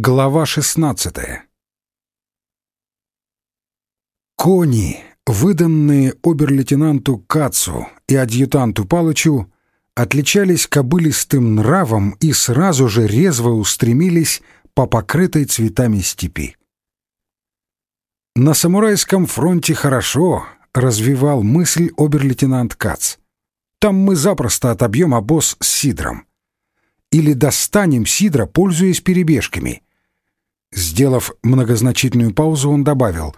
Глава 16 Кони, выданные обер-лейтенанту Кацу и адъютанту Палычу, отличались кобылистым нравом и сразу же резво устремились по покрытой цветами степи. На самурайском фронте хорошо развивал мысль обер-лейтенант Кац. Там мы запросто отобьем обоз с сидром или достанем Сидра, пользуясь перебежками. Сделав многозначительную паузу, он добавил,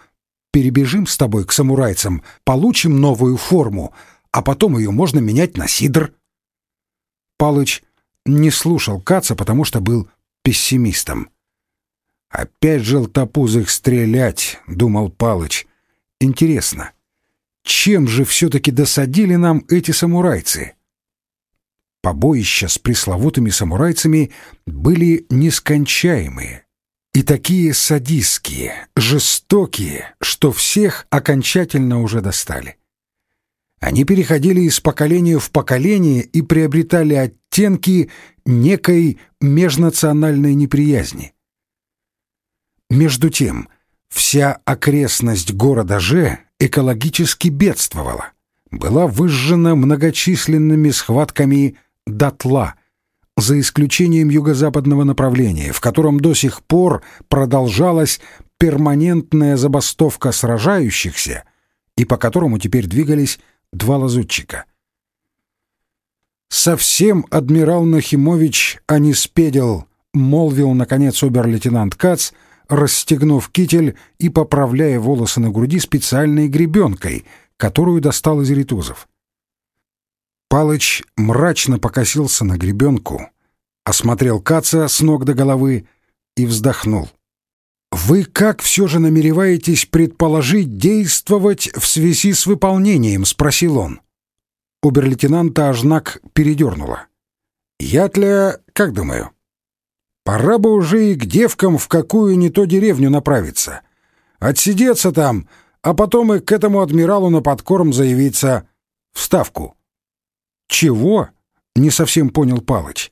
«Перебежим с тобой к самурайцам, получим новую форму, а потом ее можно менять на Сидр». Палыч не слушал Каца, потому что был пессимистом. «Опять желтопузых стрелять», — думал Палыч. «Интересно, чем же все-таки досадили нам эти самурайцы?» Побоища с пресловутыми самурайцами были нескончаемые и такие садистские, жестокие, что всех окончательно уже достали. Они переходили из поколения в поколение и приобретали оттенки некой межнациональной неприязни. Между тем, вся окрестность города Же экологически бедствовала, была выжжена многочисленными схватками дотла, за исключением юго-западного направления, в котором до сих пор продолжалась перманентная забастовка сражающихся и по которому теперь двигались два лазутчика. «Совсем адмирал Нахимович, а не спедил», — молвил, наконец, обер-лейтенант Кац, расстегнув китель и поправляя волосы на груди специальной гребенкой, которую достал из ритузов. Палыч мрачно покосился на гребенку, осмотрел Каца с ног до головы и вздохнул. «Вы как все же намереваетесь предположить действовать в связи с выполнением?» — спросил он. Обер-лейтенанта Ажнак передернула. «Я-тля, как думаю, пора бы уже и к девкам в какую не то деревню направиться. Отсидеться там, а потом и к этому адмиралу на подкорм заявиться в Ставку». «Чего?» — не совсем понял Палыч.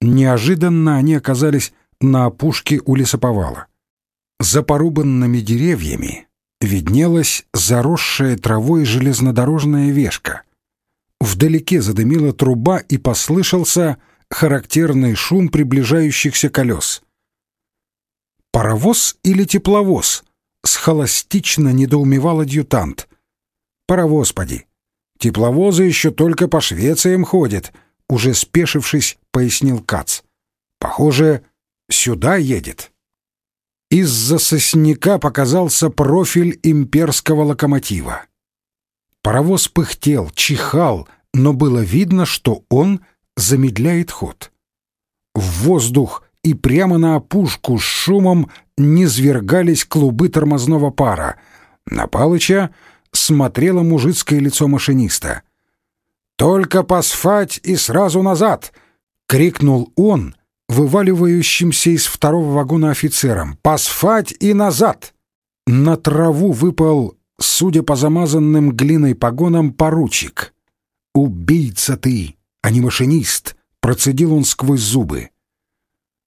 Неожиданно они оказались на опушке у лесоповала. За порубанными деревьями виднелась заросшая травой железнодорожная вешка. Вдалеке задымила труба и послышался характерный шум приближающихся колес. «Паровоз или тепловоз?» — схоластично недоумевал адъютант. «Паровоз, поди. Тепловозы еще только по Швециям ходят», — уже спешившись, пояснил Кац. «Похоже, сюда едет». Из-за сосняка показался профиль имперского локомотива. Паровоз пыхтел, чихал, но было видно, что он замедляет ход. В воздух и прямо на опушку с шумом низвергались клубы тормозного пара. На Палыча смотрело мужицкое лицо машиниста. «Только посфать и сразу назад!» — крикнул он, вываливающимся из второго вагона офицером. «Посфать и назад!» На траву выпал, судя по замазанным глиной погонам, поручик. «Убийца ты, а не машинист!» — процедил он сквозь зубы.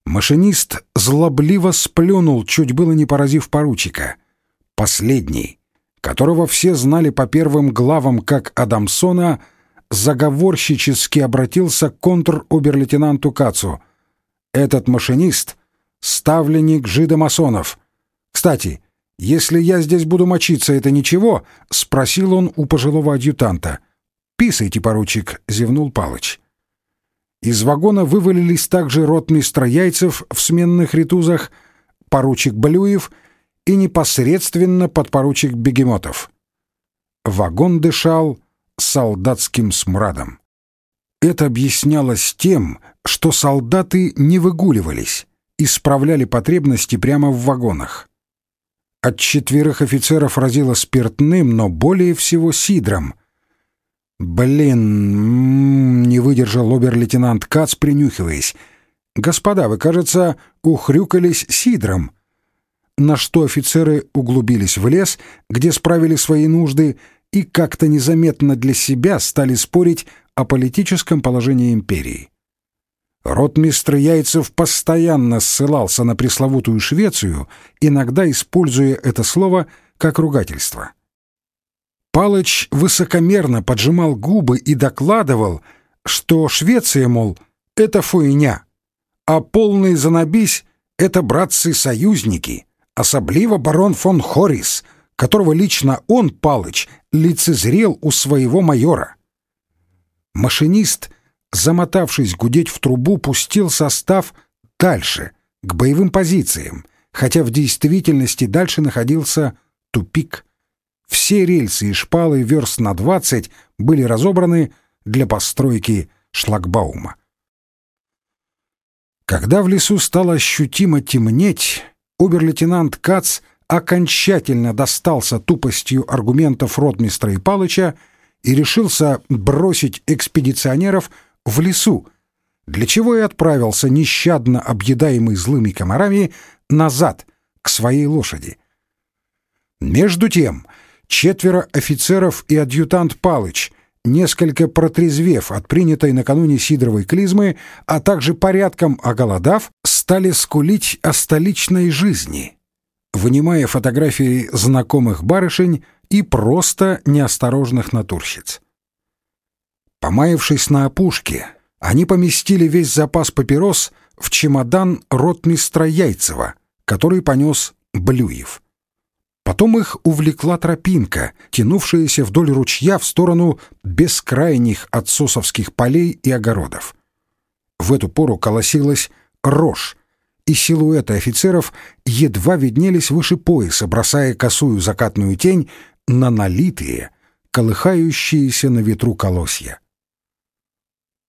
Машинист злобливо сплюнул, чуть было не поразив поручика. Последний, которого все знали по первым главам как Адамсона, заговорщически обратился к контр-обер-лейтенанту Кацу. «Этот машинист — ставленник жидомасонов. Кстати, если я здесь буду мочиться, это ничего?» — спросил он у пожилого адъютанта. «Писайте, поручик», — зевнул Палыч. Из вагона вывалились также ротный Строяйцев в сменных ритузах, поручик Блюев — и непосредственно подпоручик Бегемотов. Вагон дышал солдатским смрадом. Это объяснялось тем, что солдаты не выгуливались, исправляли потребности прямо в вагонах. От четверых офицеров разило спиртным, но более всего сидром. «Блин!» — не выдержал обер-лейтенант Кац, принюхиваясь. «Господа, вы, кажется, ухрюкались сидром на что офицеры углубились в лес, где справили свои нужды и как-то незаметно для себя стали спорить о политическом положении империи. Ротмистр Яйцев постоянно ссылался на пресловутую Швецию, иногда используя это слово как ругательство. Палыч высокомерно поджимал губы и докладывал, что Швеция, мол, это фуйня, а полный занобись — это братцы-союзники, особливо барон фон Хорис, которого лично он, Палыч, лицезрел у своего майора. Машинист, замотавшись гудеть в трубу, пустил состав дальше, к боевым позициям, хотя в действительности дальше находился тупик. Все рельсы и шпалы верст на двадцать были разобраны для постройки шлагбаума. Когда в лесу стало ощутимо темнеть, обер-лейтенант Кац окончательно достался тупостью аргументов ротмистра и Палыча и решился бросить экспедиционеров в лесу, для чего и отправился, нещадно объедаемый злыми комарами, назад, к своей лошади. Между тем, четверо офицеров и адъютант Палыч, несколько протрезвев от принятой накануне сидоровой клизмы, а также порядком оголодав, стали скулить о столичной жизни — вынимая фотографии знакомых барышень и просто неосторожных натурщиц. Помаявшись на опушке, они поместили весь запас папирос в чемодан ротмистра Яйцева, который понес Блюев. Потом их увлекла тропинка, тянувшаяся вдоль ручья в сторону бескрайних отсосовских полей и огородов. В эту пору колосилась рожь, и силуэты офицеров едва виднелись выше пояса, бросая косую закатную тень на налитые, колыхающиеся на ветру колосья.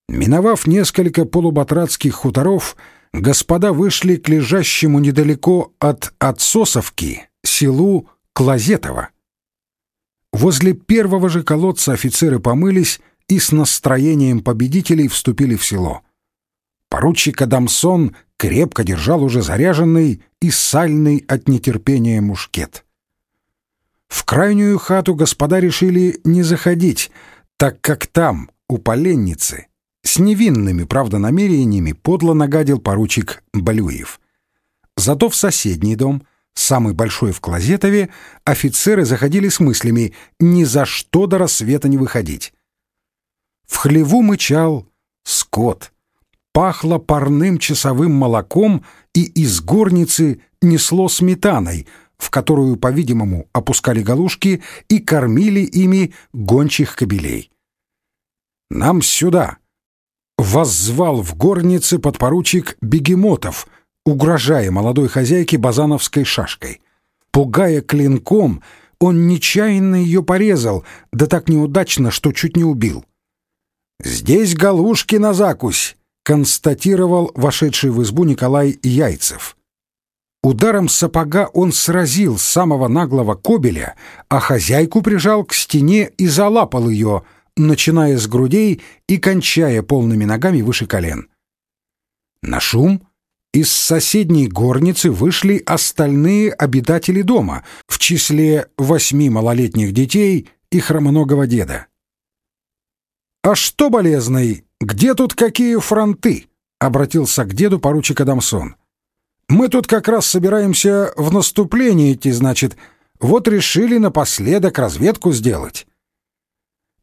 Миновав несколько полубатратских хуторов, господа вышли к лежащему недалеко от Отсосовки селу Клозетово. Возле первого же колодца офицеры помылись и с настроением победителей вступили в село. Поручик Адамсон крепко держал уже заряженный и сальный от нетерпения мушкет. В крайнюю хату господа решили не заходить, так как там, у поленницы, с невинными, правда, намерениями подло нагадил поручик Балюев. Зато в соседний дом, самый большой в Клозетове, офицеры заходили с мыслями ни за что до рассвета не выходить. В хлеву мычал скот — пахло парным часовым молоком и из горницы несло сметаной, в которую, по-видимому, опускали галушки и кормили ими гончих кобелей. «Нам сюда!» — воззвал в горнице подпоручик Бегемотов, угрожая молодой хозяйке базановской шашкой. Пугая клинком, он нечаянно ее порезал, да так неудачно, что чуть не убил. «Здесь галушки на закусь!» Констатировал вошедший в избу Николай Яйцев. Ударом сапога он сразил самого наглого кобеля, а хозяйку прижал к стене и залапал ее, начиная с грудей и кончая полными ногами выше колен. На шум из соседней горницы вышли остальные обитатели дома, в числе восьми малолетних детей и хромоногого деда. «А что, болезный, где тут какие фронты?» — обратился к деду поручик Адамсон. «Мы тут как раз собираемся в наступление идти, значит. Вот решили напоследок разведку сделать».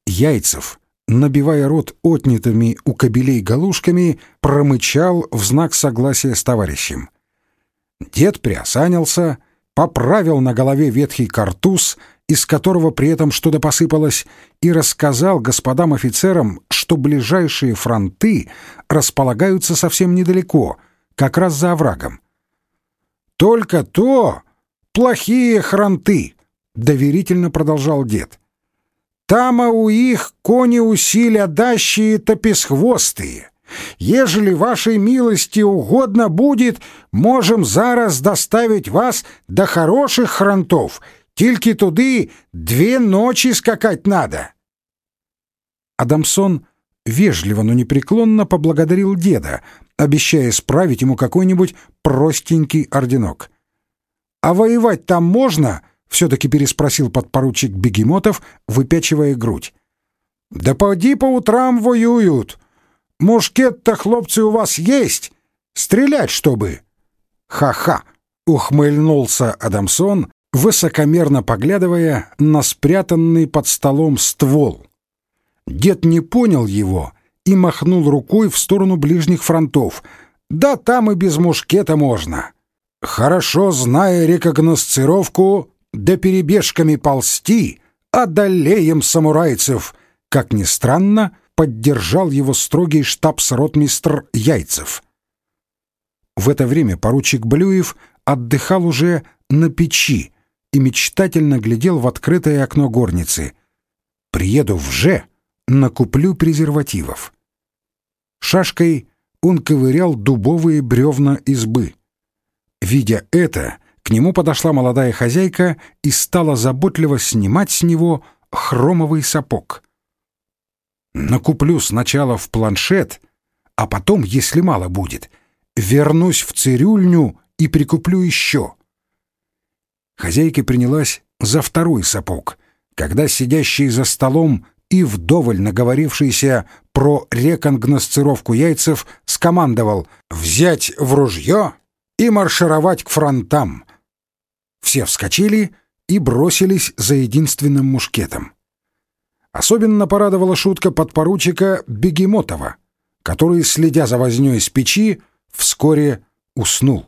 Яйцев, набивая рот отнятыми у кобелей галушками, промычал в знак согласия с товарищем. Дед приосанился, поправил на голове ветхий картуз — из которого при этом что-то посыпалось, и рассказал господам офицерам, что ближайшие фронты располагаются совсем недалеко, как раз за оврагом. «Только то плохие фронты», — доверительно продолжал дед. «Там а у их кони усилия дащие топесхвостые. Ежели вашей милости угодно будет, можем зараз доставить вас до хороших фронтов тільки туди две ночи скакать надо. Адамсон вежливо, но непреклонно поблагодарил деда, обещая справить ему какой-нибудь простенький орденок. «А воевать там можно?» — все-таки переспросил подпоручик Бегемотов, выпячивая грудь. «Да поди по утрам воюют. Мушкет-то, хлопцы, у вас есть? Стрелять, чтобы?» «Ха-ха!» — ухмыльнулся Адамсон, высокомерно поглядывая на спрятанный под столом ствол. Дед не понял его и махнул рукой в сторону ближних фронтов. «Да там и без мушкета можно!» «Хорошо, зная рекогносцировку, да перебежками ползти, одолеем самурайцев!» Как ни странно, поддержал его строгий штабс-ротмистр Яйцев. В это время поручик Блюев отдыхал уже на печи и мечтательно глядел в открытое окно горницы. «Приеду в Же, накуплю презервативов». Шашкой он ковырял дубовые бревна избы. Видя это, к нему подошла молодая хозяйка и стала заботливо снимать с него хромовый сапог. «Накуплю сначала в планшет, а потом, если мало будет, вернусь в цирюльню и прикуплю еще». Хозяйка принялась за второй сапог, когда сидящий за столом и вдоволь наговорившийся про рекогносцировку яйцев скомандовал «взять в ружье и маршировать к фронтам». Все вскочили и бросились за единственным мушкетом. Особенно порадовала шутка подпоручика Бегемотова, который, следя за вознёй с печи, вскоре уснул.